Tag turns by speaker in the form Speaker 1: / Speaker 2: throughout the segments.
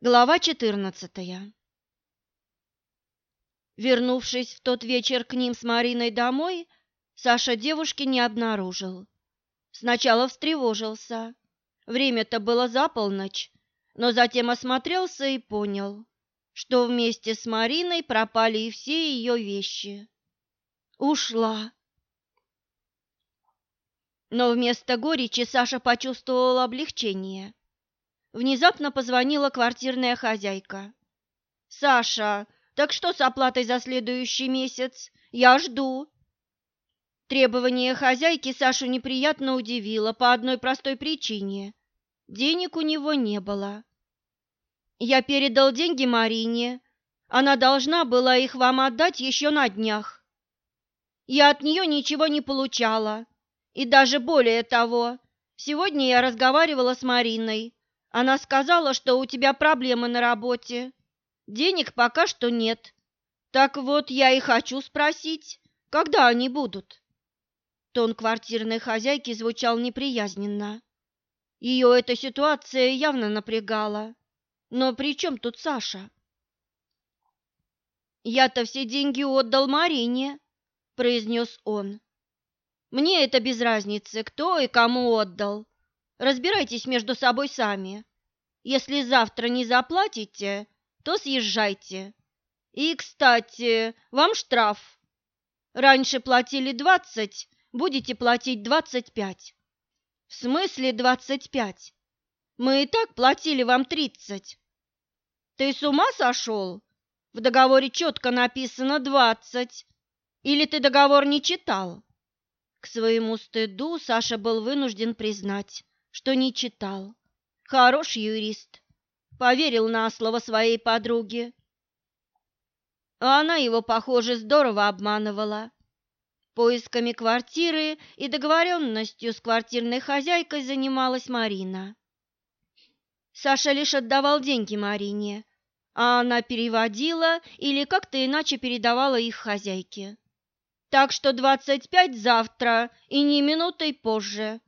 Speaker 1: Глава 14. Вернувшись в тот вечер к ним с Мариной домой, Саша девушки не обнаружил. Сначала встревожился. Время-то было за полночь, но затем осмотрелся и понял, что вместе с Мариной пропали и все ее вещи. Ушла. Но вместо горечи Саша почувствовал облегчение. Внезапно позвонила квартирная хозяйка. «Саша, так что с оплатой за следующий месяц? Я жду». Требование хозяйки Сашу неприятно удивило по одной простой причине. Денег у него не было. «Я передал деньги Марине. Она должна была их вам отдать еще на днях. Я от нее ничего не получала. И даже более того, сегодня я разговаривала с Мариной. Она сказала, что у тебя проблемы на работе. Денег пока что нет. Так вот, я и хочу спросить, когда они будут?» Тон квартирной хозяйки звучал неприязненно. Ее эта ситуация явно напрягала. Но при чем тут Саша? «Я-то все деньги отдал Марине», — произнес он. «Мне это без разницы, кто и кому отдал. Разбирайтесь между собой сами. Если завтра не заплатите, то съезжайте. И, кстати, вам штраф. Раньше платили двадцать, будете платить двадцать пять. В смысле двадцать пять? Мы и так платили вам тридцать. Ты с ума сошел? В договоре четко написано двадцать. Или ты договор не читал? К своему стыду Саша был вынужден признать что не читал. Хорош юрист, поверил на слово своей подруги. А она его, похоже, здорово обманывала. Поисками квартиры и договоренностью с квартирной хозяйкой занималась Марина. Саша лишь отдавал деньги Марине, а она переводила или как-то иначе передавала их хозяйке. Так что двадцать пять завтра и не минутой позже.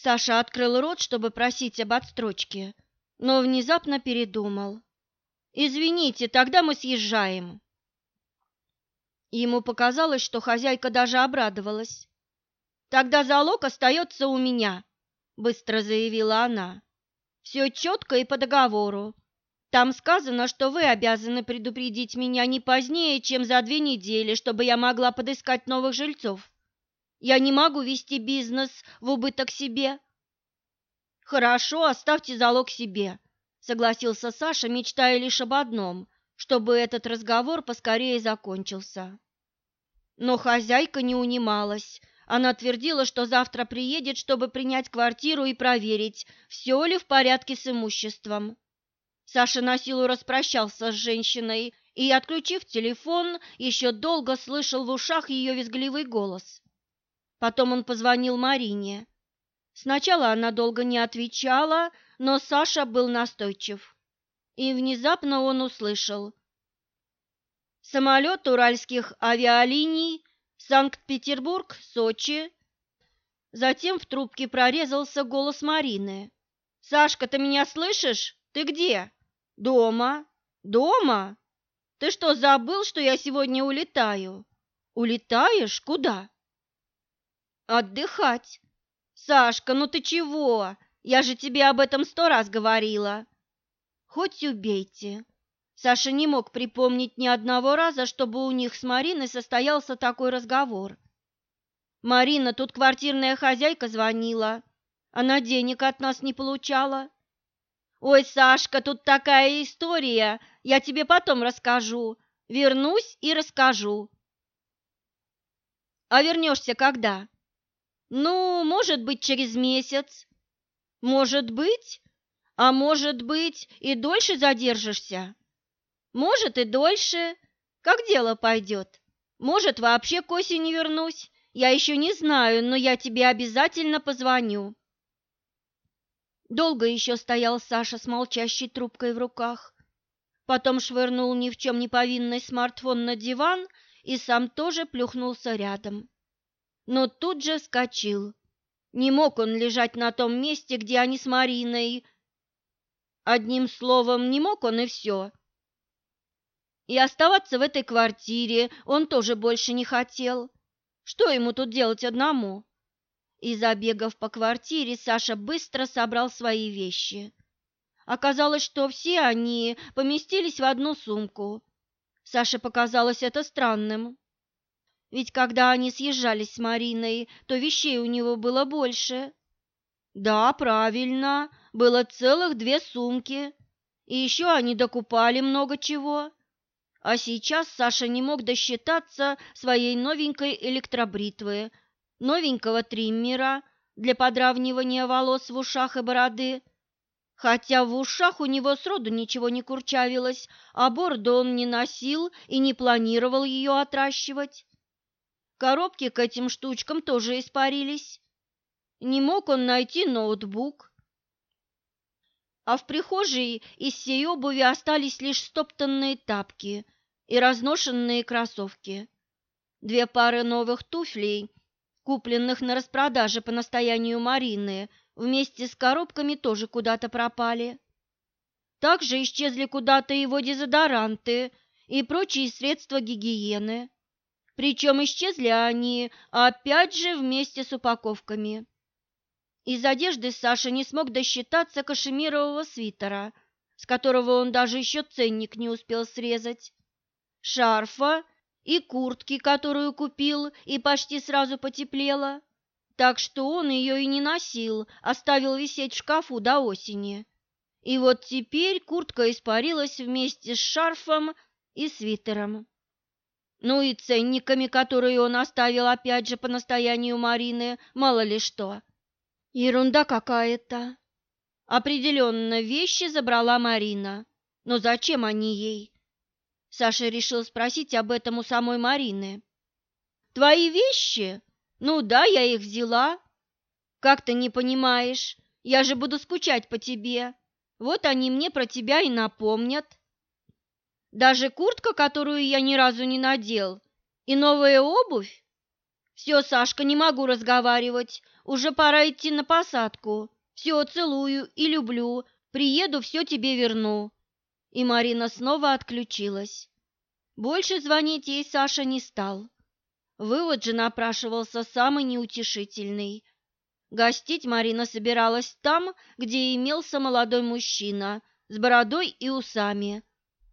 Speaker 1: Саша открыл рот, чтобы просить об отстрочке, но внезапно передумал. «Извините, тогда мы съезжаем». Ему показалось, что хозяйка даже обрадовалась. «Тогда залог остается у меня», — быстро заявила она. «Все четко и по договору. Там сказано, что вы обязаны предупредить меня не позднее, чем за две недели, чтобы я могла подыскать новых жильцов. Я не могу вести бизнес в убыток себе. Хорошо, оставьте залог себе, согласился Саша, мечтая лишь об одном, чтобы этот разговор поскорее закончился. Но хозяйка не унималась. Она твердила, что завтра приедет, чтобы принять квартиру и проверить, все ли в порядке с имуществом. Саша на силу распрощался с женщиной и, отключив телефон, еще долго слышал в ушах ее визгливый голос. Потом он позвонил Марине. Сначала она долго не отвечала, но Саша был настойчив. И внезапно он услышал. Самолет уральских авиалиний, Санкт-Петербург, Сочи. Затем в трубке прорезался голос Марины. «Сашка, ты меня слышишь? Ты где?» «Дома». «Дома? Ты что, забыл, что я сегодня улетаю?» «Улетаешь? Куда?» Отдыхать. Сашка, ну ты чего? Я же тебе об этом сто раз говорила. Хоть убейте. Саша не мог припомнить ни одного раза, чтобы у них с Мариной состоялся такой разговор. Марина, тут квартирная хозяйка звонила. Она денег от нас не получала. Ой, Сашка, тут такая история, я тебе потом расскажу. Вернусь и расскажу. А вернешься когда? Ну, может быть, через месяц. Может быть, а может быть, и дольше задержишься. Может, и дольше. Как дело пойдет. Может, вообще к осени вернусь. Я еще не знаю, но я тебе обязательно позвоню. Долго еще стоял Саша с молчащей трубкой в руках. Потом швырнул ни в чем не повинный смартфон на диван и сам тоже плюхнулся рядом но тут же вскочил. Не мог он лежать на том месте, где они с Мариной. Одним словом, не мог он и все. И оставаться в этой квартире он тоже больше не хотел. Что ему тут делать одному? И забегав по квартире, Саша быстро собрал свои вещи. Оказалось, что все они поместились в одну сумку. Саше показалось это странным. Ведь когда они съезжались с Мариной, то вещей у него было больше. Да, правильно, было целых две сумки. И еще они докупали много чего. А сейчас Саша не мог досчитаться своей новенькой электробритвы, новенького триммера для подравнивания волос в ушах и бороды, хотя в ушах у него сроду ничего не курчавилось, а бороду он не носил и не планировал ее отращивать. Коробки к этим штучкам тоже испарились. Не мог он найти ноутбук. А в прихожей из всей обуви остались лишь стоптанные тапки и разношенные кроссовки. Две пары новых туфлей, купленных на распродаже по настоянию Марины, вместе с коробками тоже куда-то пропали. Также исчезли куда-то его дезодоранты и прочие средства гигиены. Причем исчезли они опять же вместе с упаковками. Из одежды Саша не смог досчитаться кашемирового свитера, с которого он даже еще ценник не успел срезать, шарфа и куртки, которую купил и почти сразу потеплела, так что он ее и не носил, оставил висеть в шкафу до осени. И вот теперь куртка испарилась вместе с шарфом и свитером. Ну и ценниками, которые он оставил опять же по настоянию Марины, мало ли что. Ерунда какая-то. Определенно, вещи забрала Марина. Но зачем они ей? Саша решил спросить об этом у самой Марины. «Твои вещи? Ну да, я их взяла. Как ты не понимаешь? Я же буду скучать по тебе. Вот они мне про тебя и напомнят». Даже куртка, которую я ни разу не надел, и новая обувь? Все, Сашка, не могу разговаривать, уже пора идти на посадку. Все, целую и люблю, приеду, все тебе верну. И Марина снова отключилась. Больше звонить ей Саша не стал. Вывод же напрашивался самый неутешительный. Гостить Марина собиралась там, где имелся молодой мужчина с бородой и усами,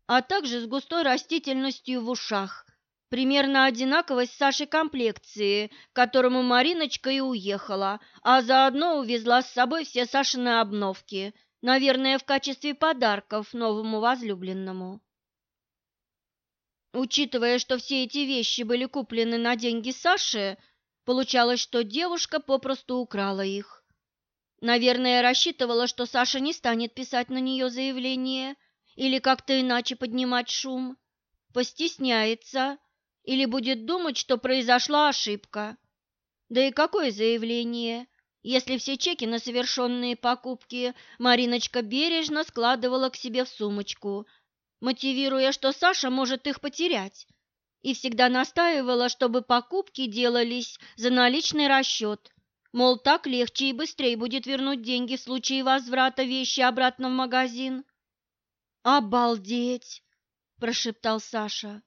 Speaker 1: а также с густой растительностью в ушах, примерно одинаковой с Сашей комплекции, к которому Мариночка и уехала, а заодно увезла с собой все Сашины обновки, наверное, в качестве подарков новому возлюбленному. Учитывая, что все эти вещи были куплены на деньги Саши, получалось, что девушка попросту украла их. Наверное, рассчитывала, что Саша не станет писать на нее заявление – или как-то иначе поднимать шум, постесняется или будет думать, что произошла ошибка. Да и какое заявление, если все чеки на совершенные покупки Мариночка бережно складывала к себе в сумочку, мотивируя, что Саша может их потерять, и всегда настаивала, чтобы покупки делались за наличный расчет, мол, так легче и быстрее будет вернуть деньги в случае возврата вещи обратно в магазин. «Обалдеть!» – прошептал Саша.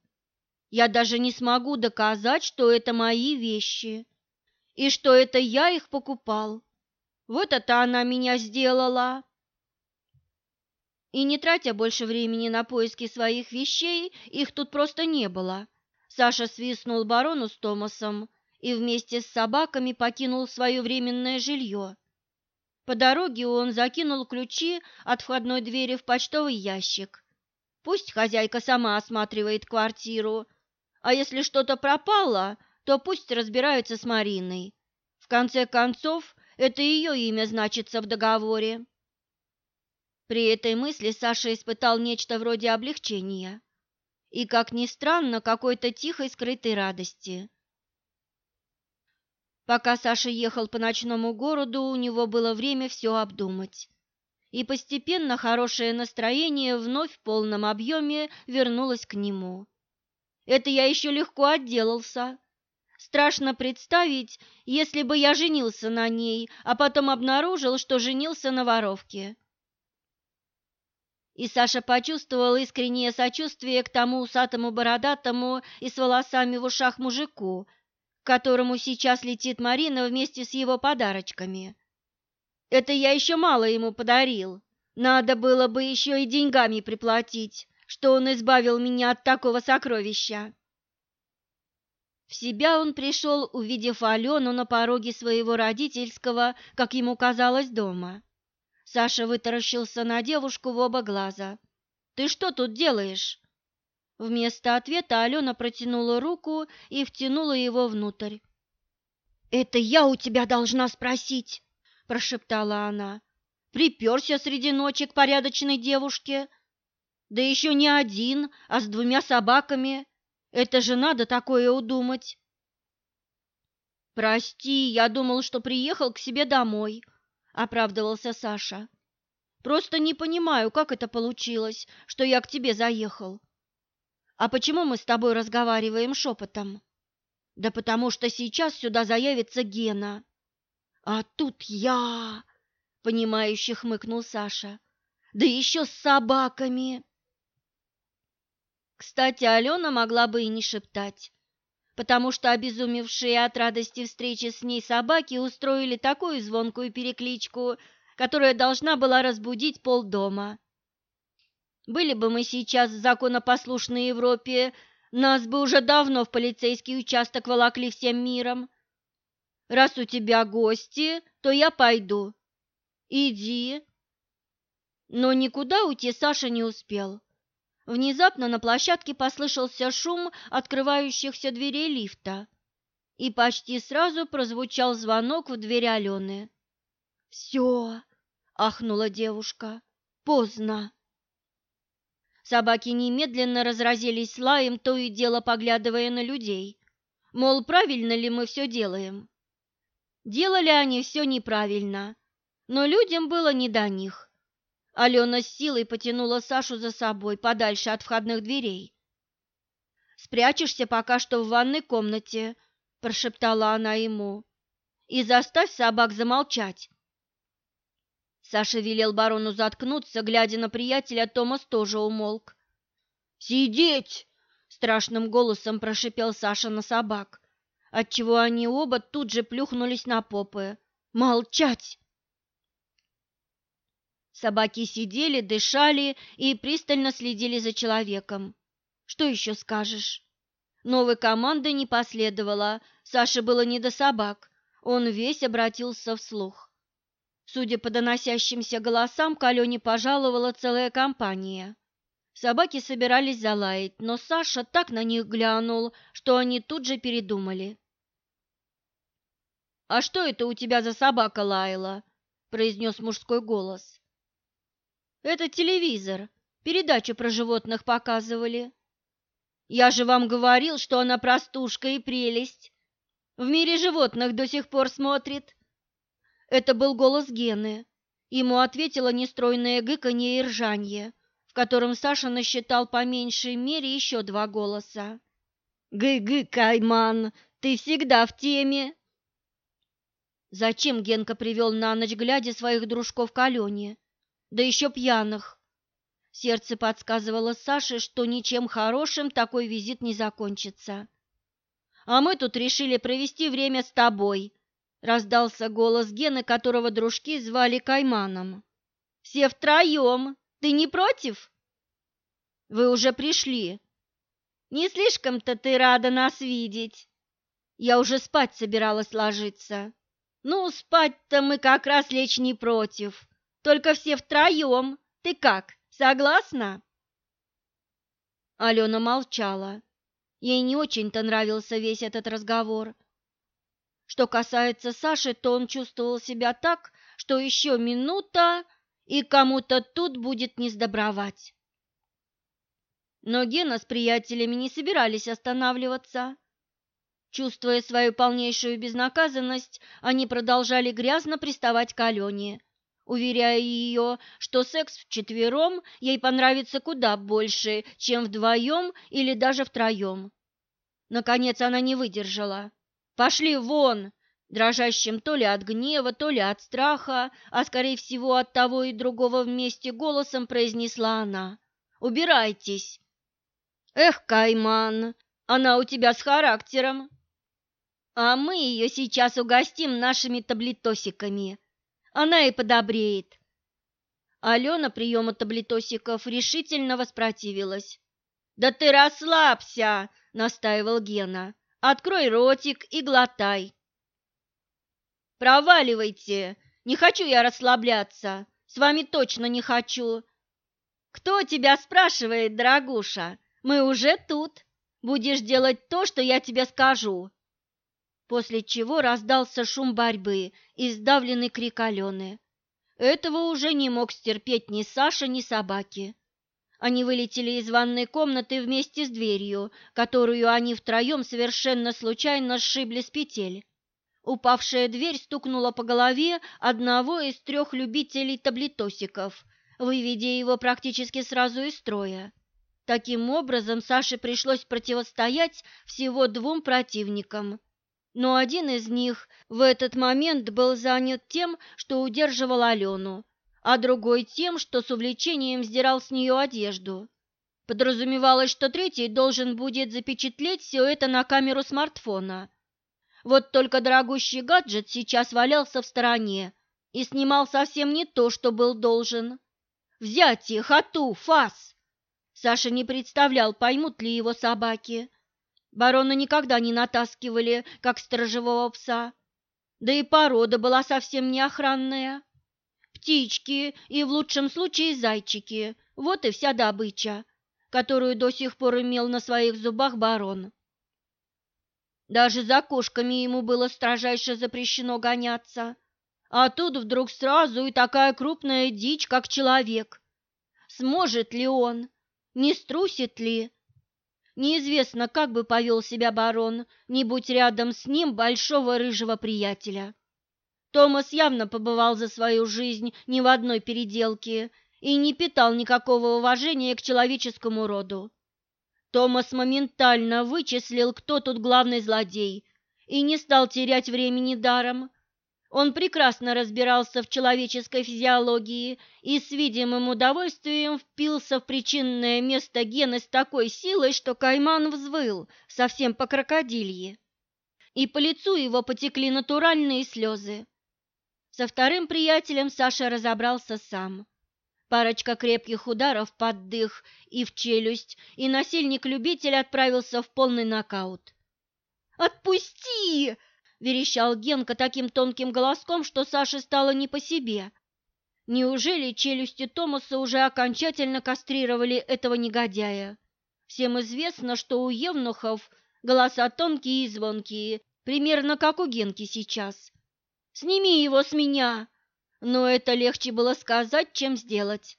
Speaker 1: «Я даже не смогу доказать, что это мои вещи и что это я их покупал. Вот это она меня сделала!» И не тратя больше времени на поиски своих вещей, их тут просто не было. Саша свистнул барону с Томасом и вместе с собаками покинул свое временное жилье. По дороге он закинул ключи от входной двери в почтовый ящик. Пусть хозяйка сама осматривает квартиру, а если что-то пропало, то пусть разбираются с Мариной. В конце концов, это ее имя значится в договоре. При этой мысли Саша испытал нечто вроде облегчения и, как ни странно, какой-то тихой скрытой радости. Пока Саша ехал по ночному городу, у него было время все обдумать. И постепенно хорошее настроение вновь в полном объеме вернулось к нему. Это я еще легко отделался. Страшно представить, если бы я женился на ней, а потом обнаружил, что женился на воровке. И Саша почувствовал искреннее сочувствие к тому усатому бородатому и с волосами в ушах мужику, которому сейчас летит Марина вместе с его подарочками. Это я еще мало ему подарил. Надо было бы еще и деньгами приплатить, что он избавил меня от такого сокровища. В себя он пришел, увидев Алену на пороге своего родительского, как ему казалось, дома. Саша вытаращился на девушку в оба глаза. «Ты что тут делаешь?» Вместо ответа Алена протянула руку и втянула его внутрь. «Это я у тебя должна спросить!» – прошептала она. «Приперся среди ночи к порядочной девушке. Да еще не один, а с двумя собаками. Это же надо такое удумать. Прости, я думал, что приехал к себе домой, оправдывался Саша. Просто не понимаю, как это получилось, что я к тебе заехал. А почему мы с тобой разговариваем шепотом? Да потому что сейчас сюда заявится Гена. А тут я, понимающе хмыкнул Саша. Да еще с собаками. Кстати, Алена могла бы и не шептать, потому что обезумевшие от радости встречи с ней собаки устроили такую звонкую перекличку, которая должна была разбудить полдома. Были бы мы сейчас в Европе, нас бы уже давно в полицейский участок волокли всем миром. Раз у тебя гости, то я пойду. Иди. Но никуда уйти Саша не успел. Внезапно на площадке послышался шум открывающихся дверей лифта, и почти сразу прозвучал звонок в дверь Алены. «Все!» – ахнула девушка. «Поздно!» Собаки немедленно разразились лаем, то и дело поглядывая на людей. Мол, правильно ли мы все делаем? Делали они все неправильно, но людям было не до них. Алена с силой потянула Сашу за собой подальше от входных дверей. «Спрячешься пока что в ванной комнате», – прошептала она ему, – «и заставь собак замолчать». Саша велел барону заткнуться, глядя на приятеля, Томас тоже умолк. «Сидеть!» – страшным голосом прошипел Саша на собак, отчего они оба тут же плюхнулись на попы. «Молчать!» Собаки сидели, дышали и пристально следили за человеком. Что еще скажешь? Новой команды не последовало, Саше было не до собак, он весь обратился вслух. Судя по доносящимся голосам, к Алене пожаловала целая компания. Собаки собирались залаять, но Саша так на них глянул, что они тут же передумали. «А что это у тебя за собака лаяла?» – произнес мужской голос. Это телевизор. Передачу про животных показывали. Я же вам говорил, что она простушка и прелесть. В мире животных до сих пор смотрит. Это был голос Гены. Ему ответило нестройное гыканье и ржанье, в котором Саша насчитал по меньшей мере еще два голоса. «Гы-гы, Кайман, ты всегда в теме!» Зачем Генка привел на ночь глядя своих дружков к Алене? да еще пьяных. Сердце подсказывало Саше, что ничем хорошим такой визит не закончится. «А мы тут решили провести время с тобой», — раздался голос Гены, которого дружки звали Кайманом. «Все втроем. Ты не против?» «Вы уже пришли. Не слишком-то ты рада нас видеть. Я уже спать собиралась ложиться. Ну, спать-то мы как раз лечь не против. Только все втроем. Ты как, согласна?» Алена молчала. Ей не очень-то нравился весь этот разговор. Что касается Саши, то он чувствовал себя так, что еще минута, и кому-то тут будет не сдобровать. Но Гена с приятелями не собирались останавливаться. Чувствуя свою полнейшую безнаказанность, они продолжали грязно приставать к Алене, уверяя ее, что секс вчетвером ей понравится куда больше, чем вдвоем или даже втроем. Наконец она не выдержала. «Пошли вон!» Дрожащим то ли от гнева, то ли от страха, а скорее всего от того и другого вместе голосом произнесла она. «Убирайтесь!» «Эх, Кайман, она у тебя с характером!» «А мы ее сейчас угостим нашими таблетосиками. Она и подобреет!» Алена приему таблетосиков решительно воспротивилась. «Да ты расслабься!» — настаивал Гена. «Открой ротик и глотай!» Проваливайте! Не хочу я расслабляться. С вами точно не хочу. Кто тебя спрашивает, дорогуша? Мы уже тут. Будешь делать то, что я тебе скажу. После чего раздался шум борьбы и сдавленный крик Алены. Этого уже не мог стерпеть ни Саша, ни собаки. Они вылетели из ванной комнаты вместе с дверью, которую они втроем совершенно случайно сшибли с петель. Упавшая дверь стукнула по голове одного из трех любителей таблетосиков, выведя его практически сразу из строя. Таким образом, Саше пришлось противостоять всего двум противникам. Но один из них в этот момент был занят тем, что удерживал Алену, а другой тем, что с увлечением сдирал с нее одежду. Подразумевалось, что третий должен будет запечатлеть все это на камеру смартфона – вот только дорогущий гаджет сейчас валялся в стороне и снимал совсем не то, что был должен. «Взять их, ату, фас!» Саша не представлял, поймут ли его собаки. Барона никогда не натаскивали, как сторожевого пса. Да и порода была совсем не охранная. Птички и, в лучшем случае, зайчики – вот и вся добыча, которую до сих пор имел на своих зубах барон. Даже за кошками ему было строжайше запрещено гоняться. А тут вдруг сразу и такая крупная дичь, как человек. Сможет ли он? Не струсит ли? Неизвестно, как бы повел себя барон, не будь рядом с ним большого рыжего приятеля. Томас явно побывал за свою жизнь ни в одной переделке и не питал никакого уважения к человеческому роду. Томас моментально вычислил, кто тут главный злодей, и не стал терять времени даром. Он прекрасно разбирался в человеческой физиологии и с видимым удовольствием впился в причинное место гена с такой силой, что Кайман взвыл, совсем по крокодилье. И по лицу его потекли натуральные слезы. Со вторым приятелем Саша разобрался сам. Парочка крепких ударов под дых и в челюсть, и насильник-любитель отправился в полный нокаут. «Отпусти!» – верещал Генка таким тонким голоском, что Саше стало не по себе. Неужели челюсти Томаса уже окончательно кастрировали этого негодяя? Всем известно, что у евнухов голоса тонкие и звонкие, примерно как у Генки сейчас. «Сними его с меня!» Но это легче было сказать, чем сделать.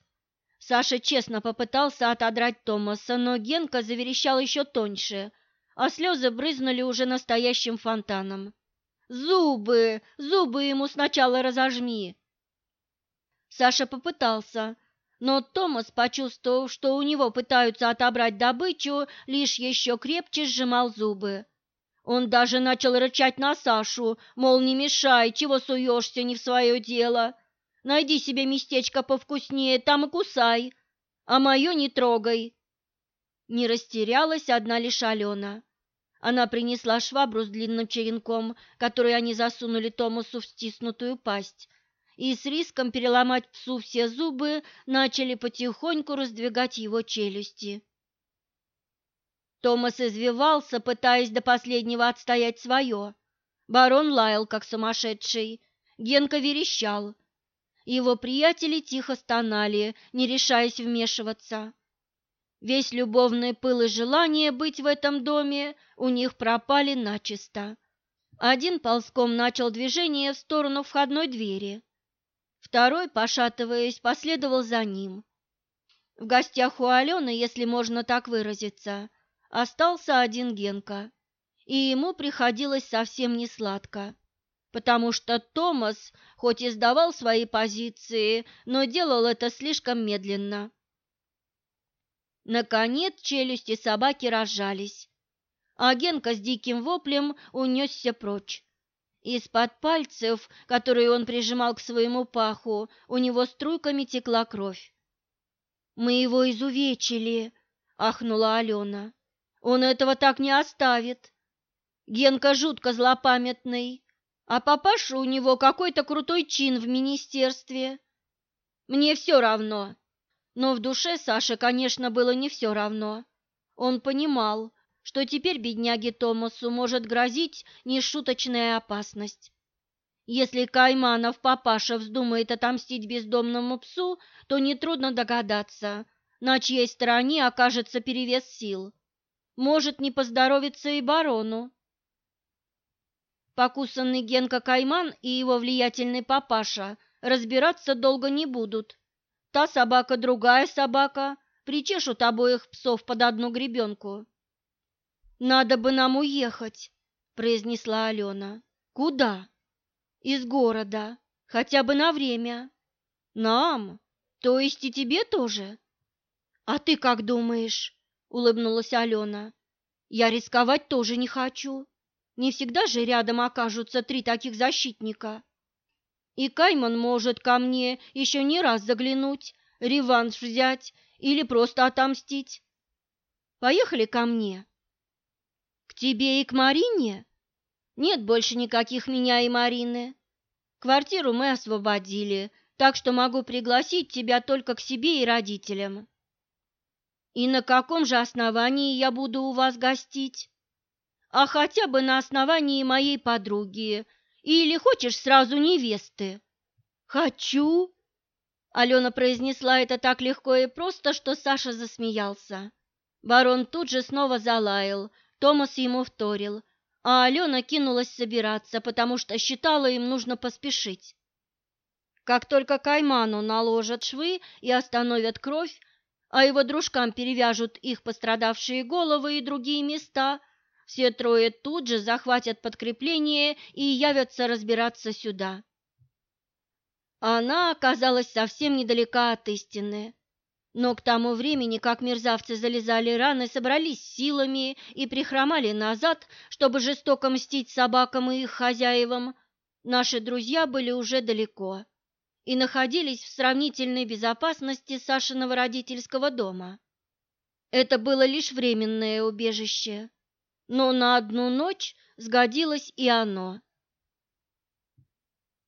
Speaker 1: Саша честно попытался отодрать Томаса, но Генка заверещал еще тоньше, а слезы брызнули уже настоящим фонтаном. «Зубы! Зубы ему сначала разожми!» Саша попытался, но Томас, почувствовав, что у него пытаются отобрать добычу, лишь еще крепче сжимал зубы. Он даже начал рычать на Сашу, мол, не мешай, чего суешься не в свое дело. Найди себе местечко повкуснее, там и кусай, а мое не трогай. Не растерялась одна лишь Алена. Она принесла швабру с длинным черенком, который они засунули Томасу в стиснутую пасть, и с риском переломать псу все зубы начали потихоньку раздвигать его челюсти. Томас извивался, пытаясь до последнего отстоять свое. Барон лаял, как сумасшедший. Генка верещал. Его приятели тихо стонали, не решаясь вмешиваться. Весь любовный пыл и желание быть в этом доме у них пропали начисто. Один ползком начал движение в сторону входной двери. Второй, пошатываясь, последовал за ним. В гостях у Алены, если можно так выразиться, остался один Генка, и ему приходилось совсем не сладко, потому что Томас хоть и сдавал свои позиции, но делал это слишком медленно. Наконец челюсти собаки разжались, а Генка с диким воплем унесся прочь. Из-под пальцев, которые он прижимал к своему паху, у него струйками текла кровь. «Мы его изувечили», — ахнула Алена. «Он этого так не оставит. Генка жутко злопамятный, а папаша у него какой-то крутой чин в министерстве. Мне все равно». Но в душе Саше, конечно, было не все равно. Он понимал, что теперь бедняге Томасу может грозить нешуточная опасность. Если Кайманов папаша вздумает отомстить бездомному псу, то нетрудно догадаться, на чьей стороне окажется перевес сил. Может не поздоровиться и барону. Покусанный Генка Кайман и его влиятельный папаша разбираться долго не будут. Та собака, другая собака, причешут обоих псов под одну гребенку. «Надо бы нам уехать», — произнесла Алена. «Куда?» «Из города, хотя бы на время». «Нам? То есть и тебе тоже?» «А ты как думаешь?» — улыбнулась Алена. «Я рисковать тоже не хочу. Не всегда же рядом окажутся три таких защитника. И Кайман может ко мне еще не раз заглянуть, реванш взять или просто отомстить. Поехали ко мне» тебе и к Марине? Нет больше никаких меня и Марины. Квартиру мы освободили, так что могу пригласить тебя только к себе и родителям. И на каком же основании я буду у вас гостить? А хотя бы на основании моей подруги. Или хочешь сразу невесты? Хочу. Алена произнесла это так легко и просто, что Саша засмеялся. Барон тут же снова залаял, Томас ему вторил, а Алена кинулась собираться, потому что считала им нужно поспешить. Как только Кайману наложат швы и остановят кровь, а его дружкам перевяжут их пострадавшие головы и другие места, все трое тут же захватят подкрепление и явятся разбираться сюда. Она оказалась совсем недалека от истины. Но к тому времени, как мерзавцы залезали раны, собрались силами и прихромали назад, чтобы жестоко мстить собакам и их хозяевам, наши друзья были уже далеко и находились в сравнительной безопасности Сашиного родительского дома. Это было лишь временное убежище, но на одну ночь сгодилось и оно.